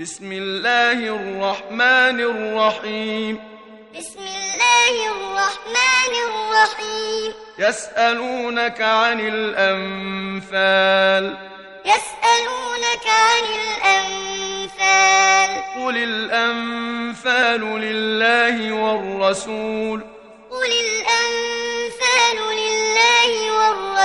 بسم الله الرحمن الرحيم. بسم الله الرحمن الرحيم يسألونك عن الأنفال. يسألونك عن الأنفال قل الأنفال لله والرسول. قل الأنفال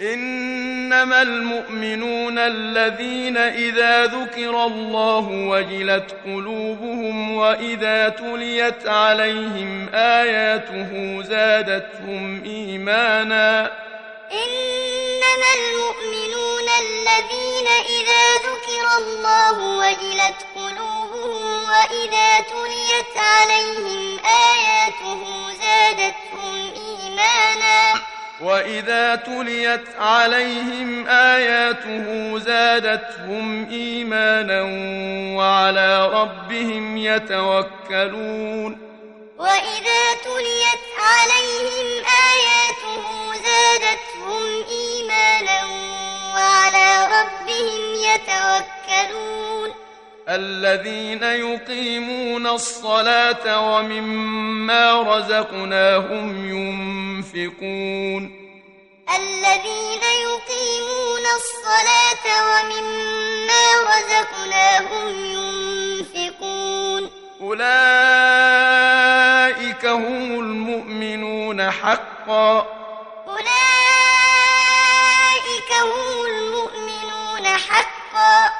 إنما المؤمنون الذين إذا ذكر الله وجلت قلوبهم وإذا تليت عليهم آياته زادتهم إيمانا. إنما المؤمنون الذين إذا ذكر الله وجلت قلوبهم وإذا تليت عليهم آياته زادتهم إيمانا. وإذا تليت عليهم آياته زادتهم إيمانا وعلى ربهم يتوكلون وإذا تليت عليهم آياته زادتهم إيمانا وعلى ربهم يتوكلون الذين يقيمون الصلاة ومما رزقناهم ينفقون. الذين يقيمون الصلاة ومما رزقناهم ينفقون. أولئك هم المؤمنون حقا. أولئك هم المؤمنون حقا.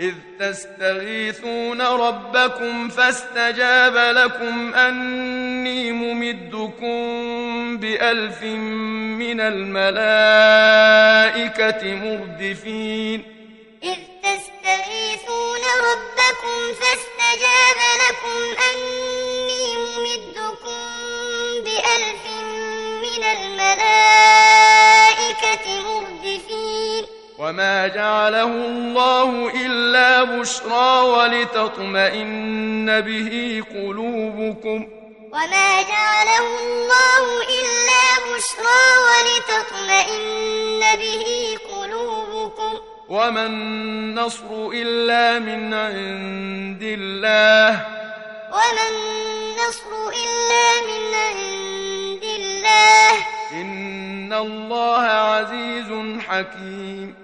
إذ تستغيثون ربكم فاستجاب لكم أني ممدكم بألف من الملائكة مردفين. إذ تستغيثون ربكم فاستجاب لكم أني ممدكم بألف من الملائكة مردفين. وما جعله الله إلا بشرى ولتطمئن به قلوبكم وما جعله الله إلا بشرى ولتطمئن به قلوبكم وما النصر إلا من عند الله وما النصر إلا من عند الله إن الله عزيز حكيم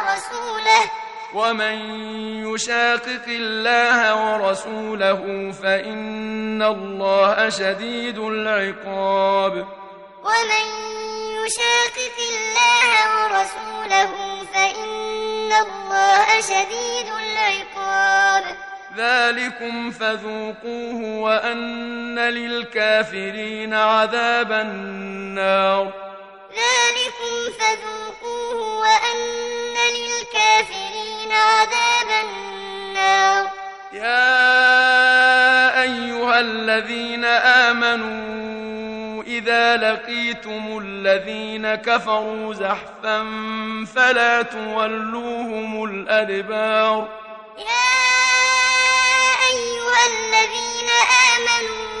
ومن يشاقق الله ورسوله فإن الله شديد العقاب ومن يشاقق الله ورسوله فإن الله شديد العقاب ذلكم فذوقوه وأن للكافرين عذاب النار ذلكم فذوقوه وأن للكافرين عذاب النار. يا أيها الذين آمنوا إذا لقيتم الذين كفروا زحفا فلا تولوهم الأدبار. يا أيها الذين آمنوا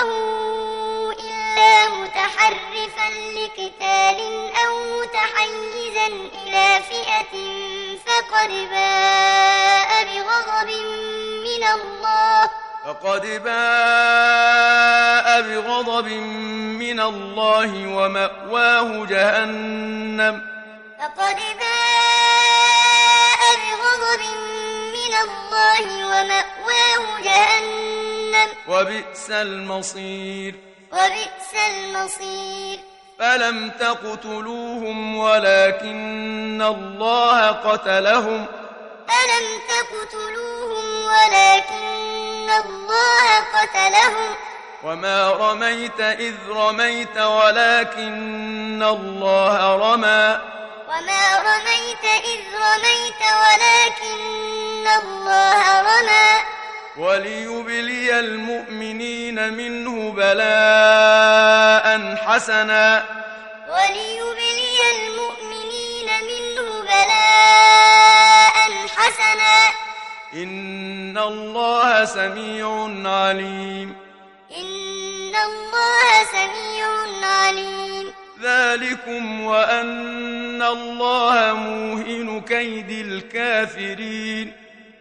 دبره إلا متحرفا لقتال أو متحيزا إلى فئة فقد باء بغضب من الله. فقد باء بغضب من الله ومأواه جهنم. فقد باء بغضب من الله ومأواه جهنم. وبئس المصير. وبئس المصير. فلم تقتلوهم ولكن الله قتلهم. فلم تقتلوهم ولكن الله قتلهم. وما رميت إذ رميت ولكن الله رمى. وما رميت إذ رميت ولكن الله رمى. وليبلي المؤمنين منه بلاء حسنا. وليبلي المؤمنين منه بلاء حسنا. إن الله سميع عليم. إن الله سميع عليم. ذلكم وأن الله موهن كيد الكافرين.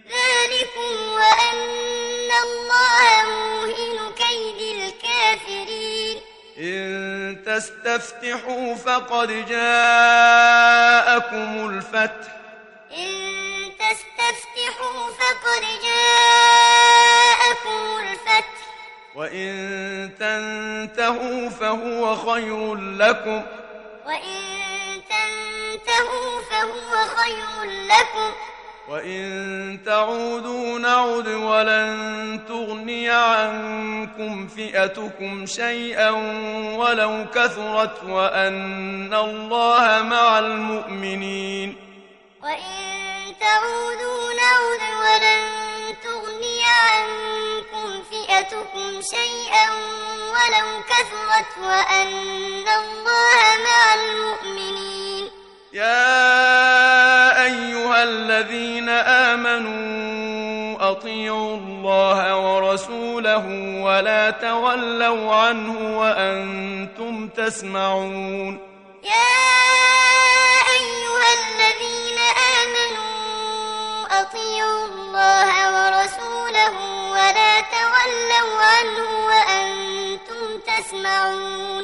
ذلكم وأن الله موهن كيد الكافرين إن تستفتحوا فقد جاءكم الفتح إن تستفتحوا فقد جاءكم الفتح وإن تنتهوا فهو خير لكم وإن تنتهوا فهو خير لكم وإن تعودوا نعد ولن تغني عنكم فئتكم شيئا ولو كثرت وأن الله مع المؤمنين. وإن تعودوا نعد ولن تغني عنكم فئتكم شيئا ولو كثرت وأن الله مع المؤمنين. يا أيها الذين آمنوا أطيعوا الله ورسوله ولا تولوا عنه وأنتم تسمعون. يا أيها الذين آمنوا أطيعوا الله ورسوله ولا تولوا عنه وأنتم تسمعون.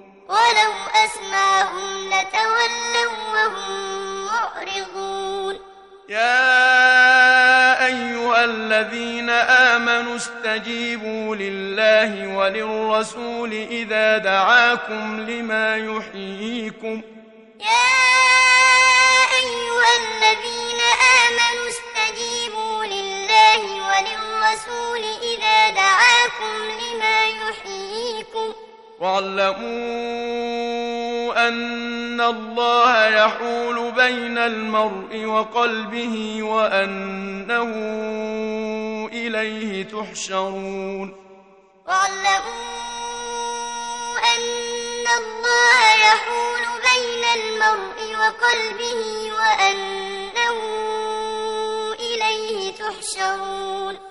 ولو أسمعهم لتولوا وهم معرضون. يا أيها الذين آمنوا استجيبوا لله وللرسول إذا دعاكم لما يحييكم. يا أيها الذين آمنوا استجيبوا لله وللرسول إذا دعاكم لما يحييكم. واعلموا أن الله يحول بين المرء وقلبه وأنه إليه تحشرون واعلموا أن الله يحول بين المرء وقلبه وأنه إليه تحشرون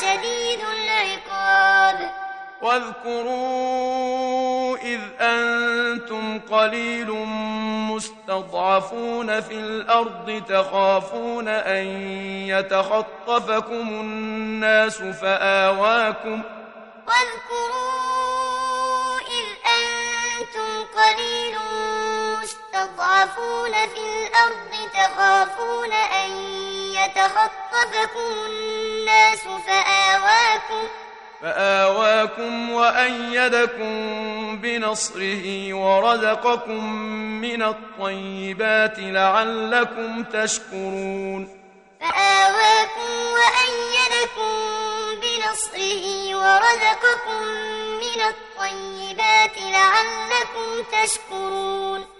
شديد العقاب. واذكروا إذ أنتم قليل مستضعفون في الأرض تخافون أن يتخطفكم الناس فآواكم. واذكروا إذ أنتم قليل مستضعفون في الأرض تخافون أن يتخطفكم الناس فآواكم فآواكم وأيدكم بنصره ورزقكم من الطيبات لعلكم تشكرون فآواكم وأيدكم بنصره ورزقكم من الطيبات لعلكم تشكرون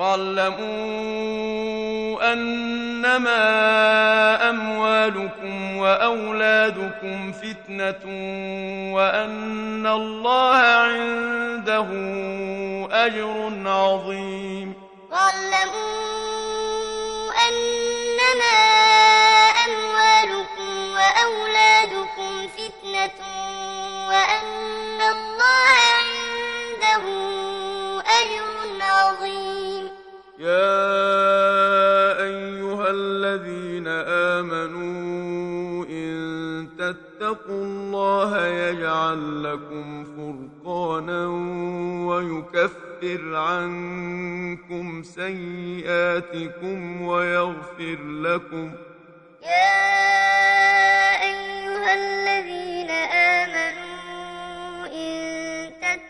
واعلموا أنما أموالكم وأولادكم فتنة وأن الله عنده أجر عظيم. واعلموا أنما يا أيها الذين آمنوا إن تتقوا الله يجعل لكم فرقانا ويكفر عنكم سيئاتكم ويغفر لكم يا أيها الذين آمنوا إن تتقوا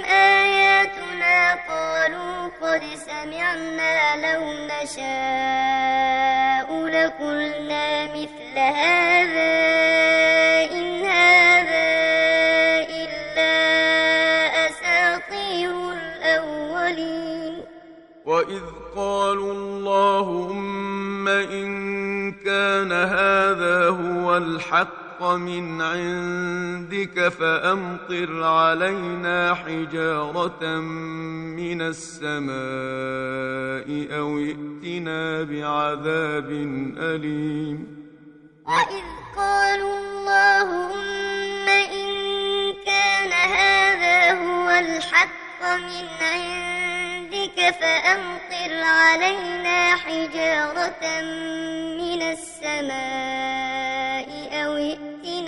قالوا قد سمعنا لو نشاء لقلنا مثل هذا إن هذا إلا أساطير الأولين. وإذ قالوا اللهم إن كان هذا هو الحق من عندك فأمطر علينا حجارة من السماء أو ائتنا بعذاب أليم وإذ قالوا اللهم إن كان هذا هو الحق من عندك فأمطر علينا حجارة من السماء أو ائتنا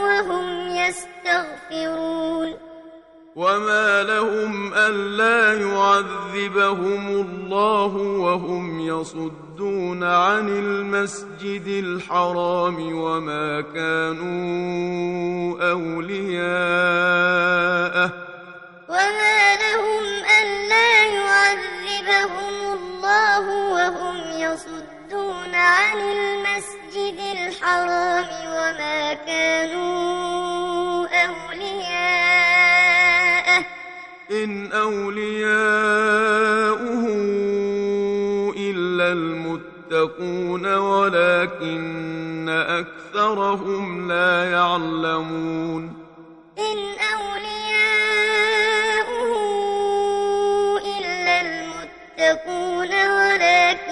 وهم يستغفرون. وما لهم ألا يعذبهم الله وهم يصدون عن المسجد الحرام وما كانوا أولياءه. وما لهم ألا يعذبهم الله وهم يصدون عن المسجد الحرام وما كانوا أولياءه. إن أولياؤه إلا المتقون ولكن أكثرهم لا يعلمون. إن أولياؤه إلا المتقون ولكن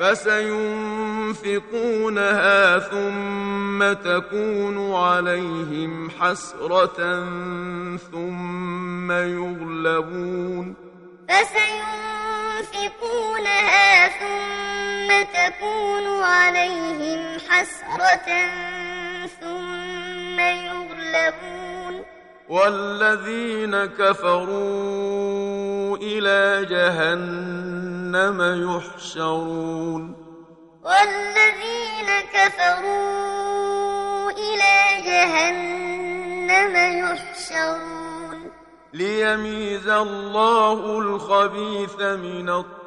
فسينفقونها ثم تكون عليهم حسرة ثم يغلبون. فسينفقونها ثم تكون عليهم حسرة ثم يغلبون. والذين كفروا إلى جهنم يحشرون. والذين كفروا إلى جهنم يحشرون. ليميز الله الخبيث من الطيب.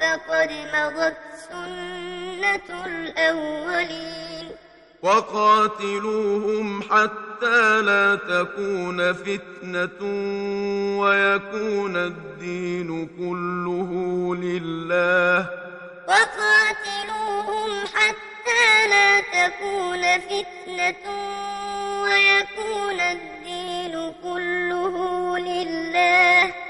فقد مضت سنة الأولين. وقاتلوهم حتى لا تكون فتنة ويكون الدين كله لله. وقاتلوهم حتى لا تكون فتنة ويكون الدين كله لله.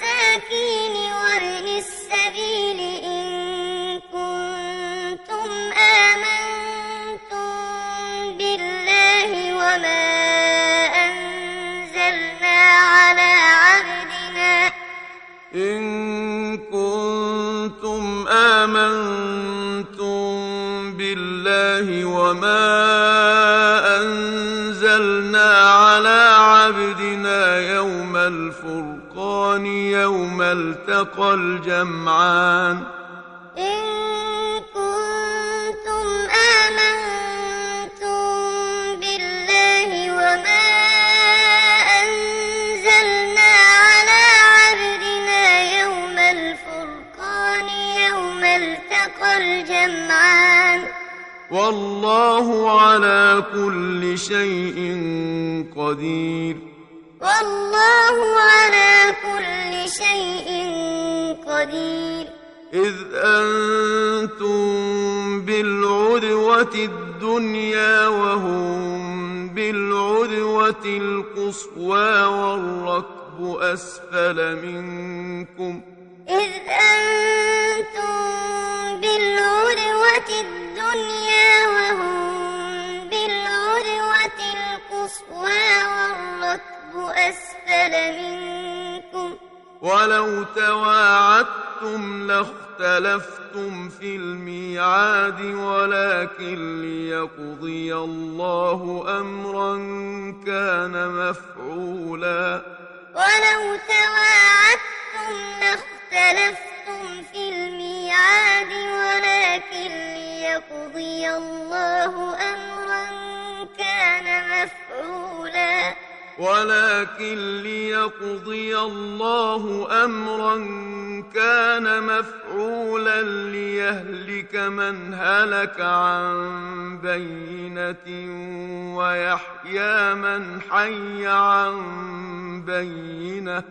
وما أنزلنا على عبدنا يوم الفرقان يوم التقى الجمعان ولكن ليقضي الله أمرا كان مفعولا ليهلك من هلك عن بينة ويحيى من حي عن بينة.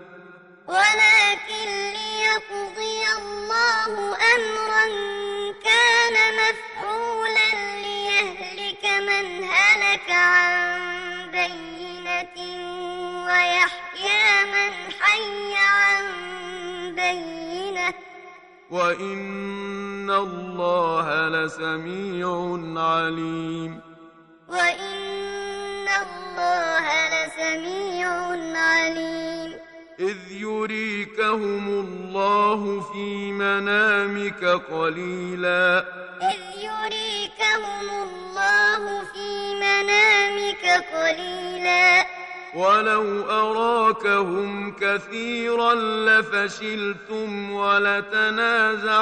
ولكن ليقضي الله وان الله لسميع عليم وإن الله لسميع عليم اذ يريكهم الله في منامك قليلا إذ يريكهم الله في منامك قليلا ولو أراكهم كثيرا لفشلتم ولتنازعتم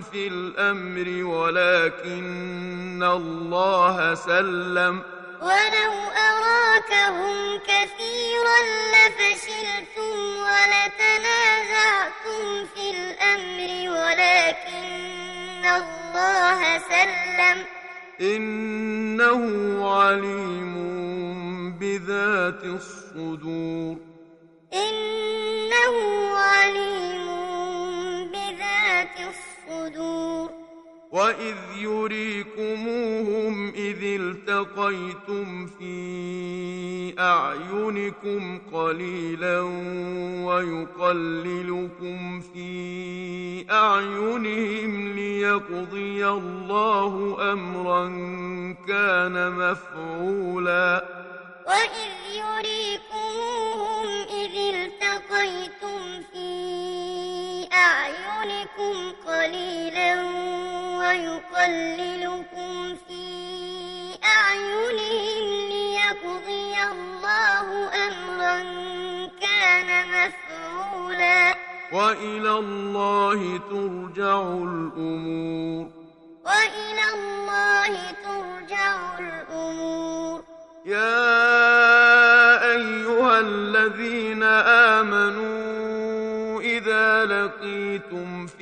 في الأمر ولكن الله سلم ولو أراكهم كثيرا لفشلتم ولتنازعتم في الأمر ولكن الله سلم إنه عليم بذات الصدور. إنه عليم بذات الصدور. وإذ يريكموهم إذ التقيتم في أعينكم قليلا ويقللكم في أعينهم ليقضي الله أمرا كان مفعولا وإذ يريكموهم إذ التقيتم في أعينكم قليلا ويقللكم في أعينهم ليقضي الله أمرا كان مفعولا. وإلى الله ترجع الأمور. وإلى الله ترجع الأمور. يا أيها الذين آمنوا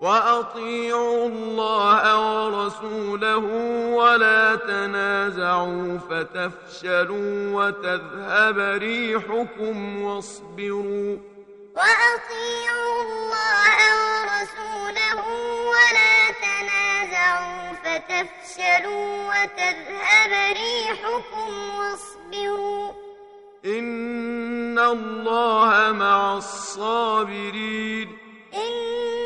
وأطيعوا الله ورسوله ولا تنازعوا فتفشلوا وتذهب ريحكم واصبروا. وأطيعوا الله ورسوله ولا تنازعوا فتفشلوا وتذهب ريحكم واصبروا. إن الله مع الصابرين. إن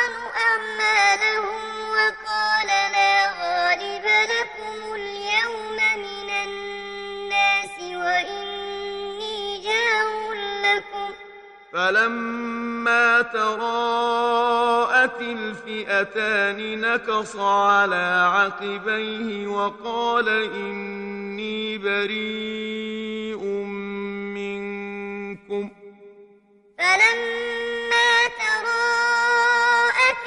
الشيطان أعمالهم وقال لا غالب لكم اليوم من الناس وإني جار لكم. فلما تراءت الفئتان نكص على عقبيه وقال إني بريء منكم. فلما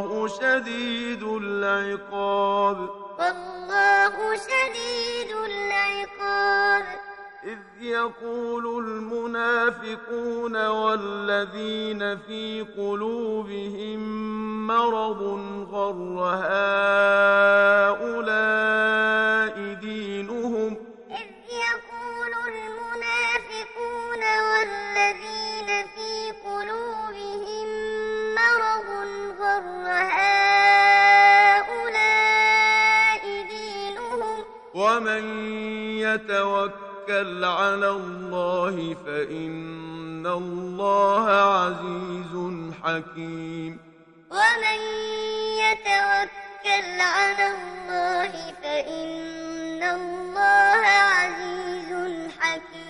والله شديد العقاب. والله شديد العقاب. إذ يقول المنافقون والذين في قلوبهم مرض غر هؤلاء يتوكل على الله فإن الله عزيز حكيم. ومن يتوكل على الله فإن الله عزيز حكيم.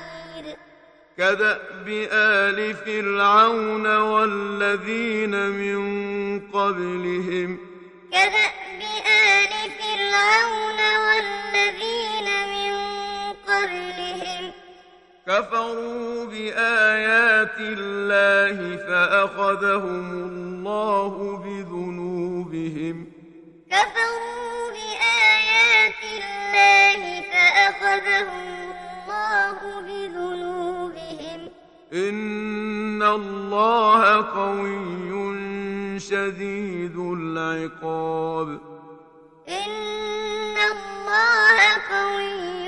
كدأب آل فرعون والذين من قبلهم كدأب آل فرعون والذين من قبلهم كفروا بآيات الله فأخذهم الله بذنوبهم كفروا بآيات الله فأخذهم الله بذنوبهم. إن الله قوي شديد العقاب. إن الله قوي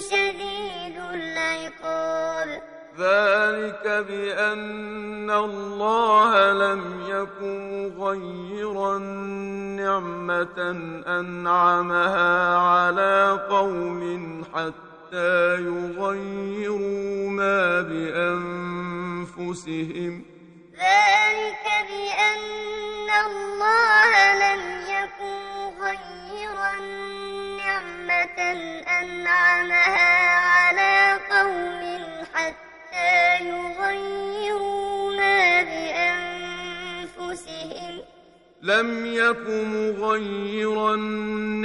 شديد العقاب. ذلك بأن الله لم يكن مغيرا نعمة أنعمها على قوم حتى يغيروا ما بأنفسهم ذلك بأن الله لم يكن مغيرا نعمة أنعمها لم يك مغيرا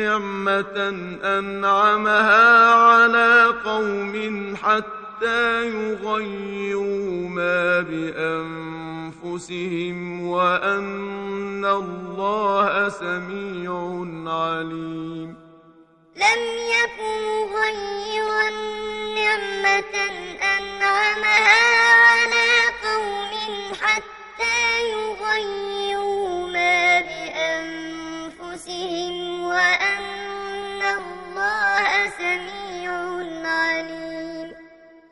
نعمة أنعمها على قوم حتى يغيروا ما بأنفسهم وأن الله سميع عليم. لم يكن مغيرا نعمة أنعمها على قوم حتى يغيروا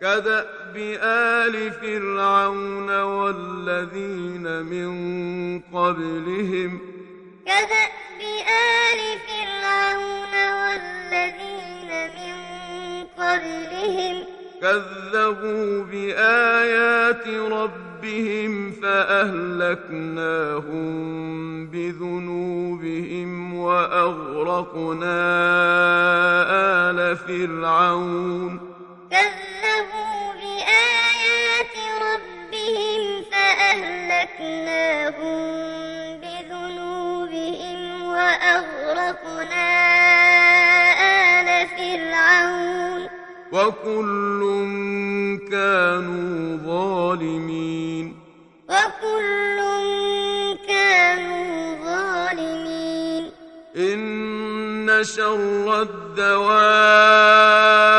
كدأب آل فرعون والذين من قبلهم كدأب آل فرعون والذين من قبلهم كذبوا بآيات ربهم فأهلكناهم بذنوبهم وأغرقنا آل فرعون كذبوا بآيات ربهم فأهلكناهم بذنوبهم وأغرقنا آل فرعون. وكل كانوا ظالمين. وكل كانوا ظالمين. إن شر الدواب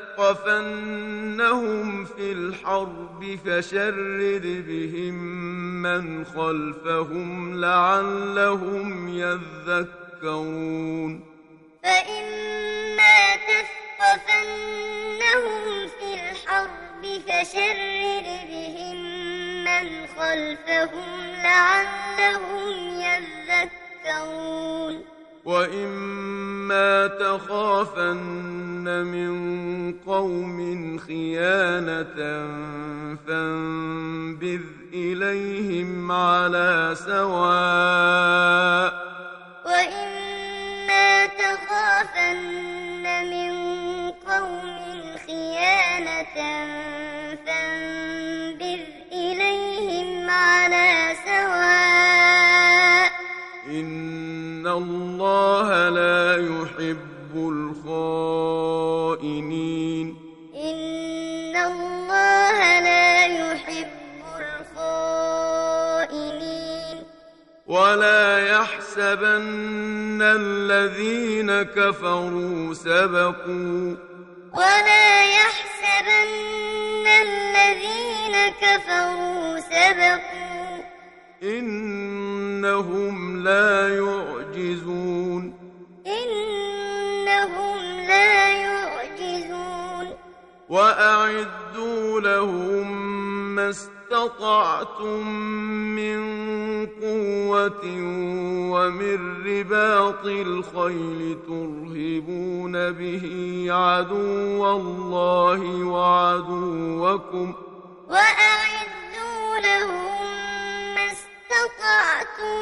تثقفنهم في الحرب فشرد بهم من خلفهم لعلهم يذكرون. فإما تثقفنهم في الحرب فشرد بهم من خلفهم لعلهم يذكرون. وإما تخافن من قوم خيانة فانبذ إليهم على سواء كفروا سبقوا. ولا يحسبن الذين كفروا سبقوا. إنهم لا يعجزون. إنهم لا يعجزون. وأعدوا لهم استطعتم من قوة ومن رباط الخيل ترهبون به عدو الله وعدوكم وأعدوا لهم ما استطعتم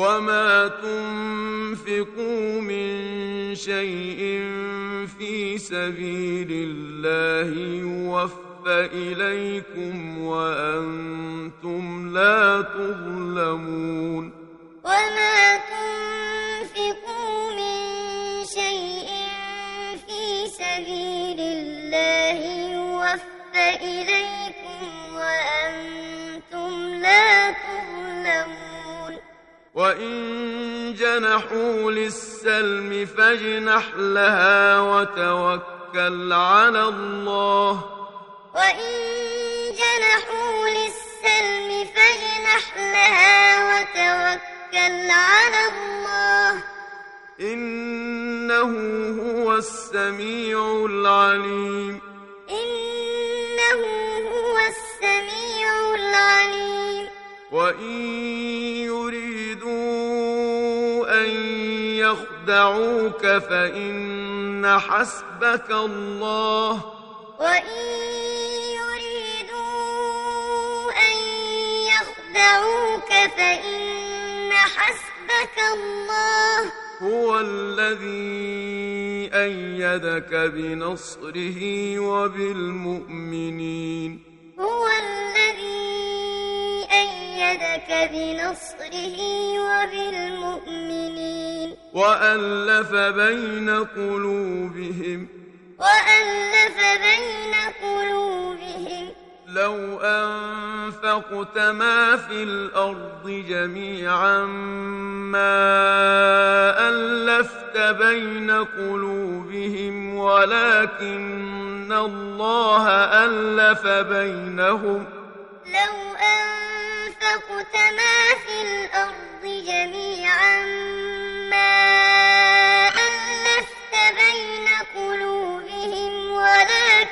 وما تنفقوا من شيء في سبيل الله يوفى إليكم وأنتم لا تظلمون وما تنفقوا من شيء في سبيل الله يوفى إليكم وأنتم لا تظلمون وإن جنحوا للسلم فاجنح لها وتوكل على الله وإن جنحوا للسلم فاجنح لها وتوكل على الله إنه هو السميع العليم إنه هو السميع العليم وإن يريدوا يخدعوك فإن حسبك الله. وإن يريدوا أن يخدعوك فإن حسبك الله. هو الذي أيدك بنصره وبالمؤمنين. هو الذي أيدك بنصره وبالمؤمنين. وألف بين قلوبهم. وألف بين قلوبهم. لو أنفقت ما في الأرض جميعا ما ألفت بين قلوبهم ولكن الله ألف بينهم. لو أنفقت ما في الأرض جميعا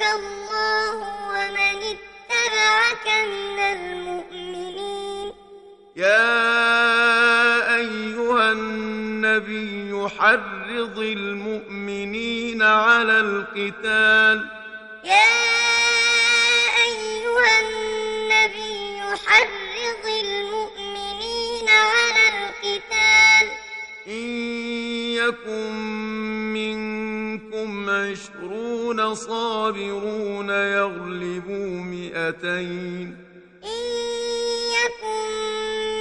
الله ومن اتبعك من المؤمنين. يا أيها النبي حرض المؤمنين على القتال. يا أيها النبي حرض المؤمنين على القتال. إن يكن عشرون صابرون يغلبوا مئتين. إن يكن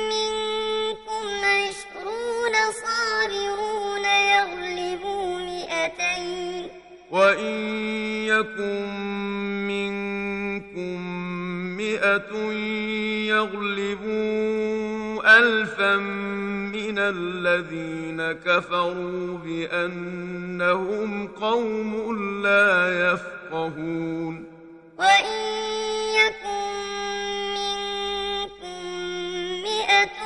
منكم عشرون صابرون يغلبوا مئتين. وإن يكن منكم مئة يغلبوا ألفا الذين كفروا بأنهم قوم لا يفقهون. وإن يكن منكم مئة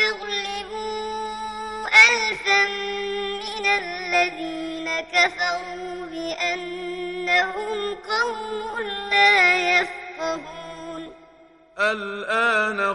يغلبوا ألفا من الذين كفروا بأنهم قوم لا يفقهون. الآن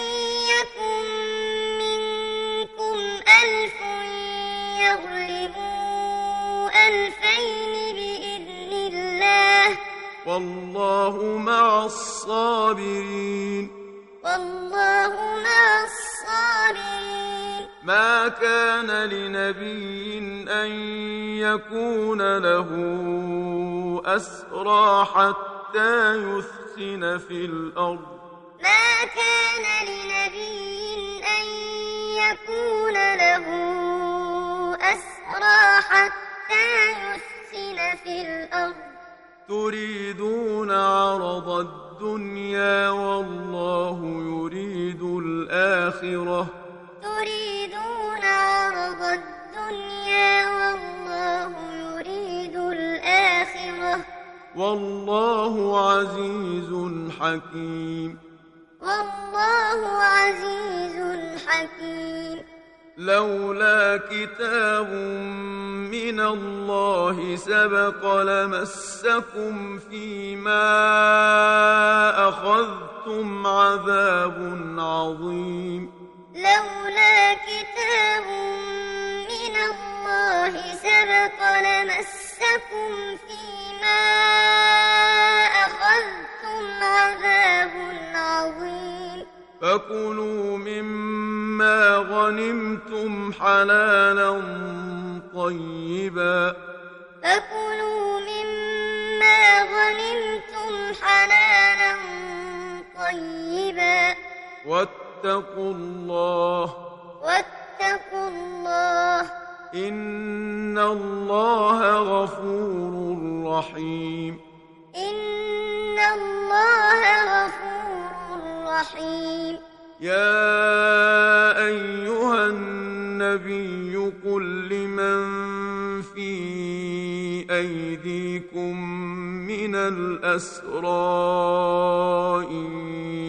ألفين بإذن الله. والله مع الصابرين. والله مع الصابرين. ما كان لنبي أن يكون له أسرى حتى يثخن في الأرض. ما كان لنبي أن يكون له أسرى حتى يثخن في الأرض. تريدون عرض الدنيا والله يريد الآخرة. تريدون عرض الدنيا والله يريد الآخرة. والله عزيز حكيم. والله عزيز حكيم. لولا كتاب من الله سبق لمسكم فيما أخذتم عذاب عظيم. لولا كتاب من الله سبق لمسكم فيما أخذتم عذاب عظيم. فكلوا مما غنمتم حلالا طيبا فكلوا مما غنمتم حلالا طيبا واتقوا الله واتقوا الله إن الله غفور رحيم إن الله غفور رحيم يا أيها النبي قل لمن في أيديكم من الأسرى إن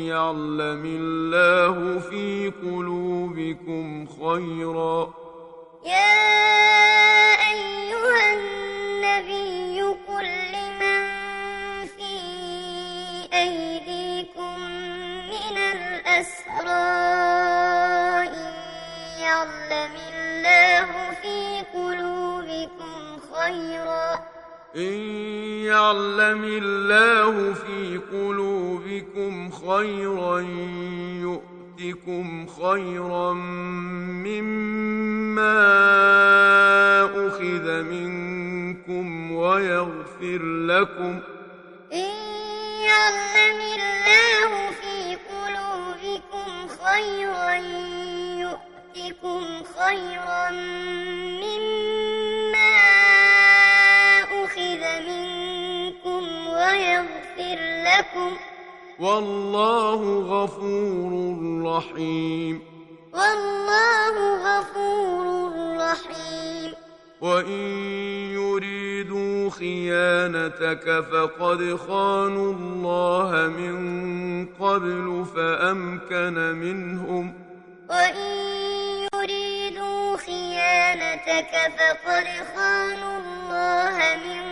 يعلم الله في قلوبكم خيرا. يا أيها النبي قل الأسرى إن يعلم الله في قلوبكم خيرا. إن يعلم الله في قلوبكم خيرا يؤتكم خيرا مما أخذ منكم ويغفر لكم. إن يعلم الله في قلوبكم خيرا يؤتكم خيرا مما أخذ منكم ويغفر لكم. والله غفور رحيم. والله غفور رحيم. وإن يريدوا خيانتك فقد خانوا الله من قبل فأمكن منهم وإن يريدوا خيانتك فقد خانوا الله من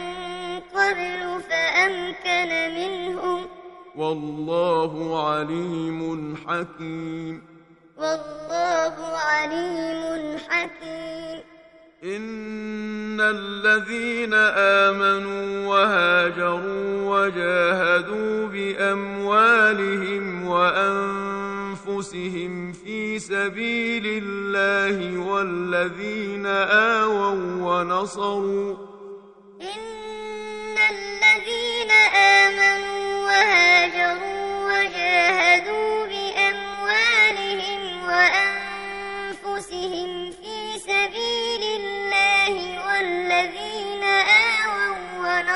قبل فأمكن منهم والله عليم حكيم والله عليم حكيم إن الذين آمنوا وهاجروا وجاهدوا بأموالهم وأنفسهم في سبيل الله والذين آووا ونصروا إن الذين آمنوا وهاجروا وجاهدوا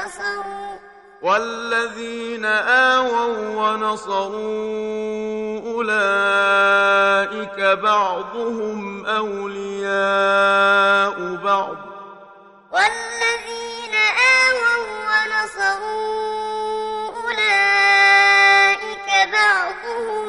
ونصروا والذين آووا ونصروا أولئك بعضهم أولياء بعض. والذين آووا ونصروا أولئك بعضهم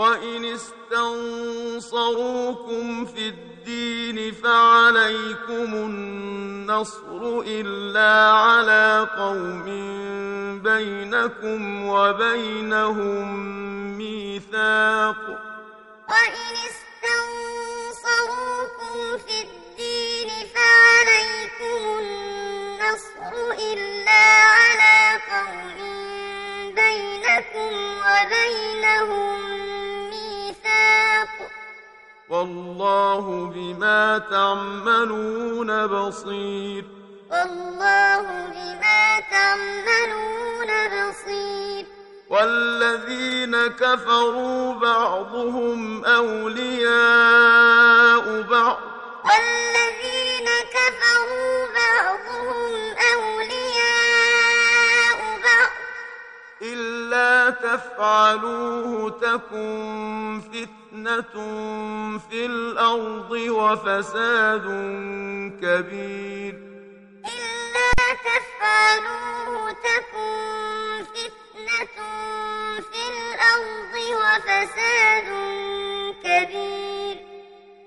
وإن استنصروكم في الدين فعليكم النصر إلا على قوم بينكم وبينهم ميثاق وإن استنصروكم في الدين فعليكم النصر إلا على قوم بينكم وبينهم والله بما تعملون بصير. والله بما تعملون بصير. والذين كفروا بعضهم أولياء بعض. والذين كفروا بعضهم أولياء إلا تفعلوه تكن فتنة في الأرض وفساد كبير. إلا تفعلوه تكن فتنة في الأرض وفساد كبير.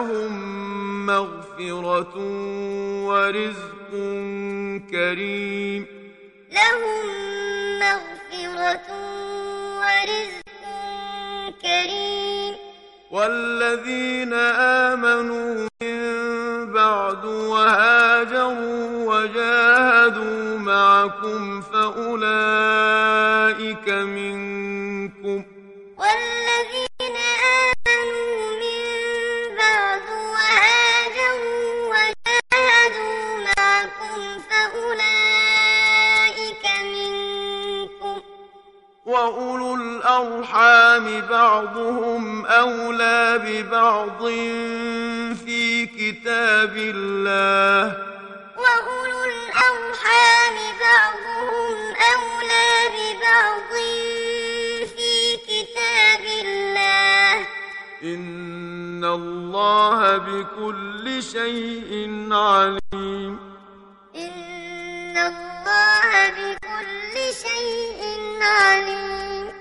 لهم مغفرة ورزق كريم. لهم مغفرة ورزق كريم. والذين آمنوا من بعد وهاجروا وجاهدوا معكم فأولئك الأرحام بعضهم أولى ببعض في كتاب الله. وأولو الأرحام بعضهم أولى ببعض في كتاب الله. إن الله بكل شيء عليم. إن الله بكل شيء عليم.